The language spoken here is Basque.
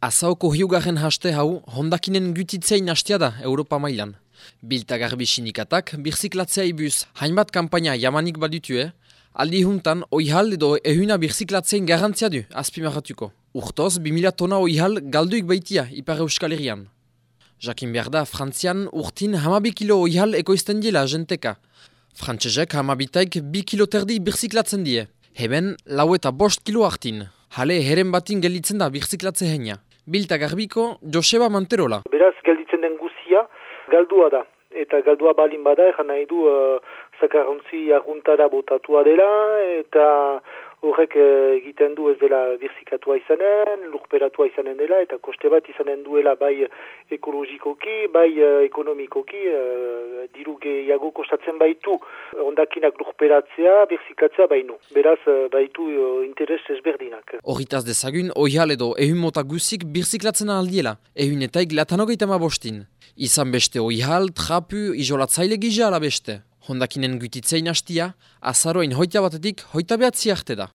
Azaoko hiugarren haste hau, hondakinen gutitzein hastia da Europa mailan. Bilta garbi sinikatak, birziklatzea ibuz, hainbat kampaina jamanik badutue, aldi juntan, oihal edo ehuna birziklatzein garantzia du, azpimarratuko. Urtoz, 2000 tona oihal galduik baitia, ipar euskal herrian. Jakin behar da, frantzian urtin hamabi kilo oihal ekoizten dila jenteka. Frantzezek hamabitaik bi kilo terdi birziklatzen die. Heben, lau eta bost kilo hartin. Hale, heren batin gelitzen da birziklatze heina. Bilta Garbiko, Joseba Manterola. Beraz, gelditzen den guzia, galdua da. Eta galdua balin bada, egan nahi du, uh, zakarrontzi arguntara botatua dela, eta horrek uh, egiten du ez dela birzikatua izanen, lurperatua izanen dela, eta koste bat izanen duela bai ekologikoki, bai uh, ekonomikoki, uh, diru gehiago kostatzen baitu ondakinak lurperatzea, birzikatzea bainu. Beraz, baitu interes ezberdinak. Horritaz dezagun, oihal edo ehun mota guzik birziklatzen aldiela, ehunetaik latanogeita ma bostin. Izan beste oihal, trapu, izolatzaile gizia ala beste. Hondakinen gutitzein hastia, azaroin hoita batetik hoita behatzi da.